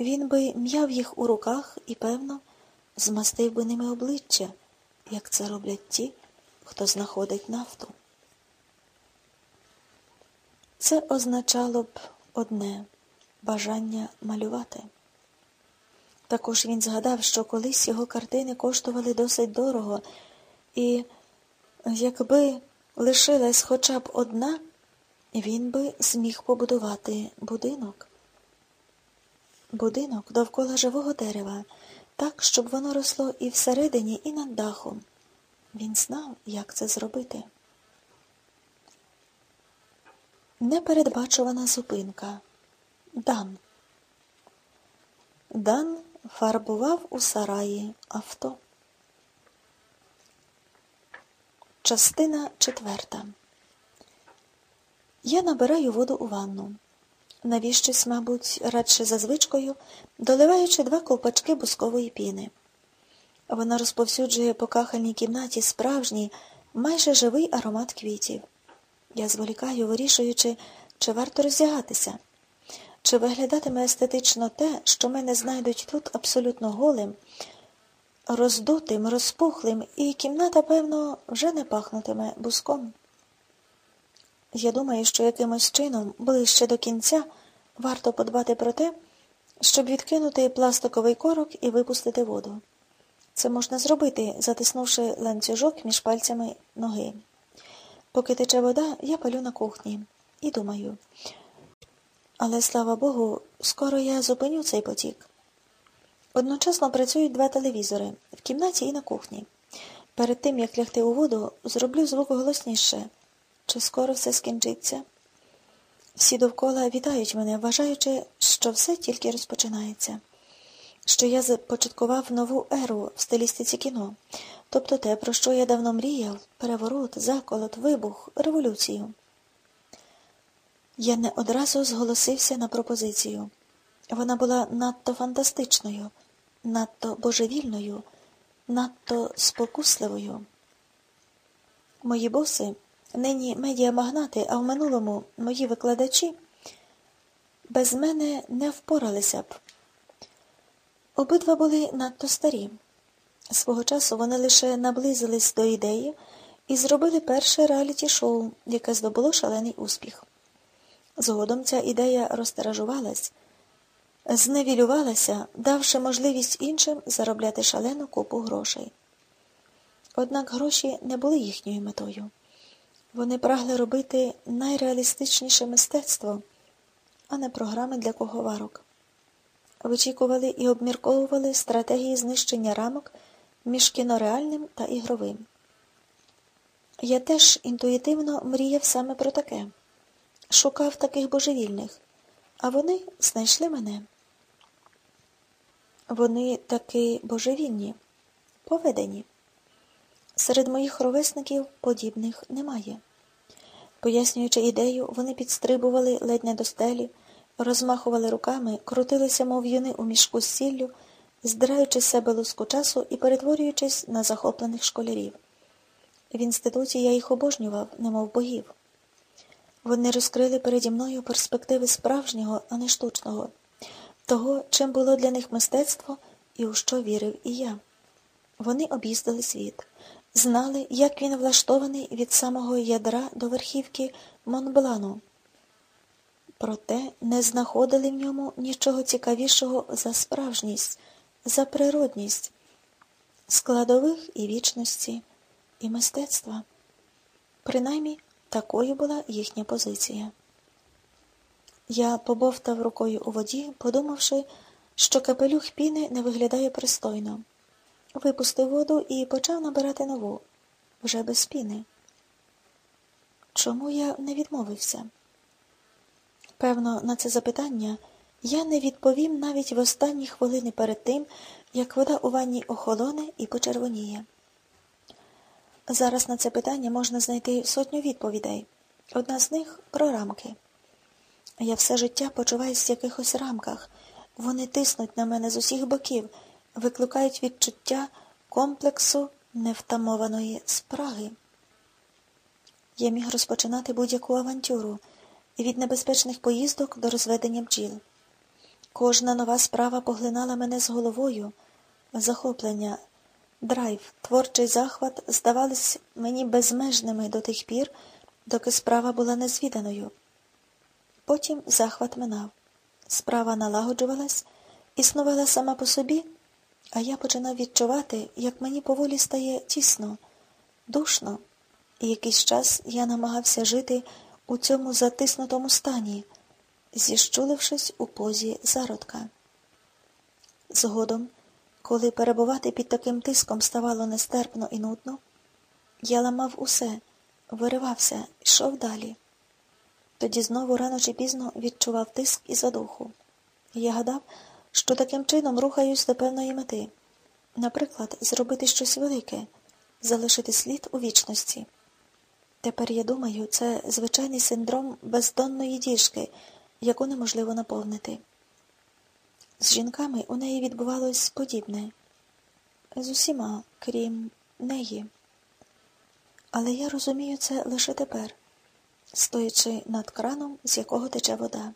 він би м'яв їх у руках і, певно, змастив би ними обличчя, як це роблять ті, хто знаходить нафту. Це означало б одне бажання малювати. Також він згадав, що колись його картини коштували досить дорого, і якби лишилась хоча б одна, він би зміг побудувати будинок. Будинок довкола живого дерева, так, щоб воно росло і всередині, і над дахом. Він знав, як це зробити. Непередбачувана зупинка. Дан. Дан фарбував у сараї авто. Частина четверта. Я набираю воду у ванну. Навіщось, мабуть, радше за звичкою, доливаючи два ковпачки бускової піни. Вона розповсюджує по кахальній кімнаті справжній, майже живий аромат квітів. Я зволікаю, вирішуючи, чи варто роздягатися, чи виглядатиме естетично те, що мене знайдуть тут абсолютно голим, роздутим, розпухлим, і кімната, певно, вже не пахнутиме буском. Я думаю, що якимось чином, ближче до кінця, варто подбати про те, щоб відкинути пластиковий корок і випустити воду. Це можна зробити, затиснувши ланцюжок між пальцями ноги. Поки тече вода, я палю на кухні і думаю. Але, слава Богу, скоро я зупиню цей потік. Одночасно працюють два телевізори в кімнаті і на кухні. Перед тим, як лягти у воду, зроблю звук голосніше. Чи скоро все скінчиться? Всі довкола вітають мене, вважаючи, що все тільки розпочинається, що я започаткував нову еру в стилістиці кіно, тобто те, про що я давно мріяв, переворот, заколот, вибух, революцію. Я не одразу зголосився на пропозицію. Вона була надто фантастичною, надто божевільною, надто спокусливою. Мої боси, нині медіамагнати, а в минулому мої викладачі, без мене не впоралися б. Обидва були надто старі. Свого часу вони лише наблизились до ідеї і зробили перше реаліті-шоу, яке здобуло шалений успіх. Згодом ця ідея розтиражувалась, зневілювалася, давши можливість іншим заробляти шалену купу грошей. Однак гроші не були їхньою метою. Вони прагли робити найреалістичніше мистецтво, а не програми для коговарок. Вичікували і обмірковували стратегії знищення рамок між кінореальним та ігровим. Я теж інтуїтивно мріяв саме про таке шукав таких божевільних, а вони знайшли мене. Вони таки божевільні, поведені. Серед моїх ровесників подібних немає. Пояснюючи ідею, вони підстрибували ледь не до стелі, розмахували руками, крутилися, мов юни у мішку з сіллю, здираючи з себе луску часу і перетворюючись на захоплених школярів. В інституті я їх обожнював, немов богів. Вони розкрили переді мною перспективи справжнього, а не штучного, того, чим було для них мистецтво і у що вірив і я. Вони об'їздили світ, знали, як він влаштований від самого ядра до верхівки Монблану. Проте не знаходили в ньому нічого цікавішого за справжність, за природність, складових і вічності, і мистецтва. Принаймні, Такою була їхня позиція. Я побовтав рукою у воді, подумавши, що капелюх піни не виглядає пристойно. Випустив воду і почав набирати нову, вже без піни. Чому я не відмовився? Певно, на це запитання я не відповім навіть в останні хвилини перед тим, як вода у ванні охолоне і почервоніє. Зараз на це питання можна знайти сотню відповідей. Одна з них про рамки. Я все життя почуваюся в якихось рамках. Вони тиснуть на мене з усіх боків, викликають відчуття комплексу невтамованої спраги. Я міг розпочинати будь-яку авантюру від небезпечних поїздок до розведення бджіл. Кожна нова справа поглинала мене з головою, захоплення, драйв, творчий захват здавались мені безмежними до тих пір, доки справа була незвіданою. Потім захват минав. Справа налагоджувалась, існувала сама по собі, а я починав відчувати, як мені поволі стає тісно, душно, і якийсь час я намагався жити у цьому затиснутому стані, зіщулившись у позі зародка. Згодом, коли перебувати під таким тиском ставало нестерпно і нудно, я ламав усе, виривався, йшов далі. Тоді знову рано чи пізно відчував тиск і задуху. Я гадав, що таким чином рухаюсь до певної мети. Наприклад, зробити щось велике, залишити слід у вічності. Тепер я думаю, це звичайний синдром бездонної діжки, яку неможливо наповнити. З жінками у неї відбувалось подібне, з усіма, крім неї. Але я розумію це лише тепер, стоячи над краном, з якого тече вода.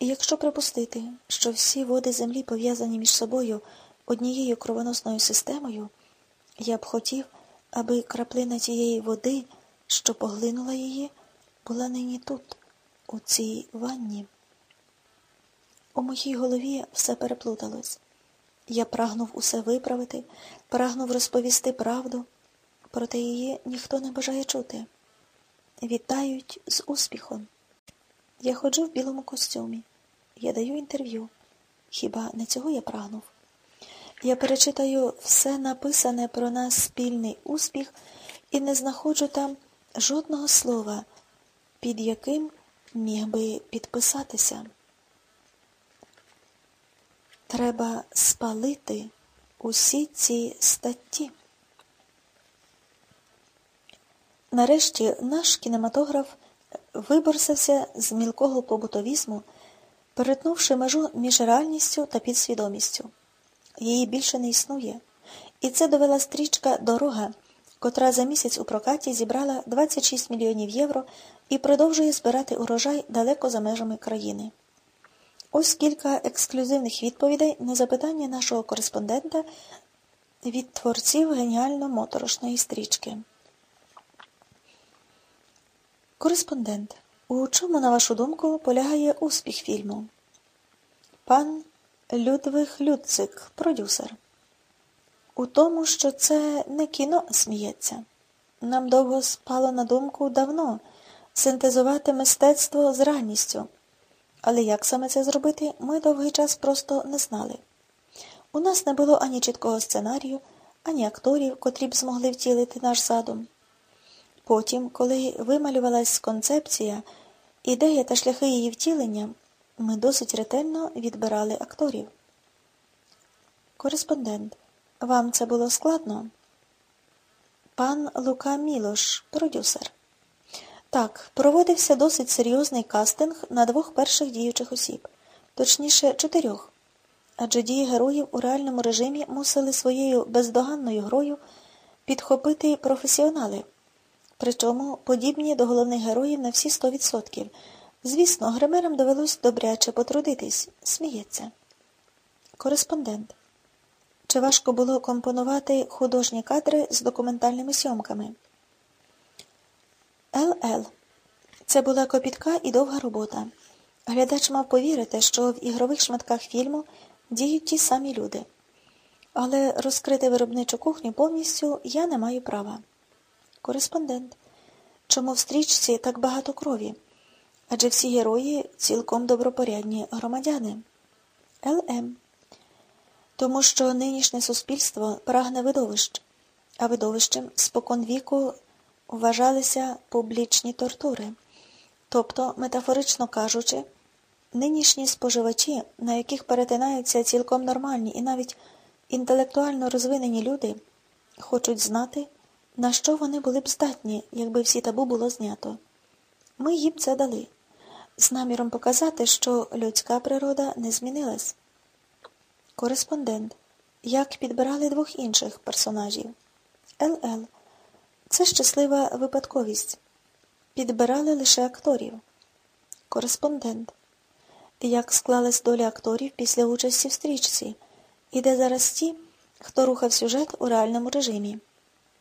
Якщо припустити, що всі води землі пов'язані між собою однією кровоносною системою, я б хотів, аби краплина тієї води, що поглинула її, була нині тут, у цій ванні. У моїй голові все переплуталось. Я прагнув усе виправити, прагнув розповісти правду, проте її ніхто не бажає чути. Вітають з успіхом. Я ходжу в білому костюмі. Я даю інтерв'ю. Хіба не цього я прагнув? Я перечитаю все написане про нас спільний успіх і не знаходжу там жодного слова, під яким міг би підписатися. Треба спалити усі ці статті. Нарешті наш кінематограф виборсався з мілкого побутовізму, перетнувши межу між реальністю та підсвідомістю. Її більше не існує. І це довела стрічка Дорога, котра за місяць у прокаті зібрала 26 мільйонів євро і продовжує збирати урожай далеко за межами країни. Ось кілька ексклюзивних відповідей на запитання нашого кореспондента від творців геніально моторошної стрічки. Кореспондент. У чому, на вашу думку, полягає успіх фільму? Пан Людвиг Люцик, продюсер. У тому, що це не кіно сміється. Нам довго спало на думку давно синтезувати мистецтво з ранністю. Але як саме це зробити, ми довгий час просто не знали. У нас не було ані чіткого сценарію, ані акторів, котрі б змогли втілити наш задум. Потім, коли вималювалась концепція, ідея та шляхи її втілення, ми досить ретельно відбирали акторів. Кореспондент. Вам це було складно? Пан Лука Мілош, продюсер. Так, проводився досить серйозний кастинг на двох перших діючих осіб, точніше, чотирьох. Адже дії героїв у реальному режимі мусили своєю бездоганною грою підхопити професіонали, причому подібні до головних героїв на всі 100%. Звісно, гримерам довелось добряче потрудитись, сміється. Кореспондент. Чи важко було компонувати художні кадри з документальними сьомками? ЛЛ. Це була копітка і довга робота. Глядач мав повірити, що в ігрових шматках фільму діють ті самі люди. Але розкрити виробничу кухню повністю я не маю права. Кореспондент. Чому в стрічці так багато крові? Адже всі герої цілком добропорядні громадяни. ЛМ. Тому що нинішнє суспільство прагне видовищ, а видовищем спокон віку вважалися публічні тортури. Тобто, метафорично кажучи, нинішні споживачі, на яких перетинаються цілком нормальні і навіть інтелектуально розвинені люди, хочуть знати, на що вони були б здатні, якби всі табу було знято. Ми їм це дали, з наміром показати, що людська природа не змінилась. Кореспондент. Як підбирали двох інших персонажів? ЛЛ. Це щаслива випадковість. Підбирали лише акторів. Кореспондент. як склалась доля акторів після участі в стрічці, і де зараз ті, хто рухав сюжет у реальному режимі.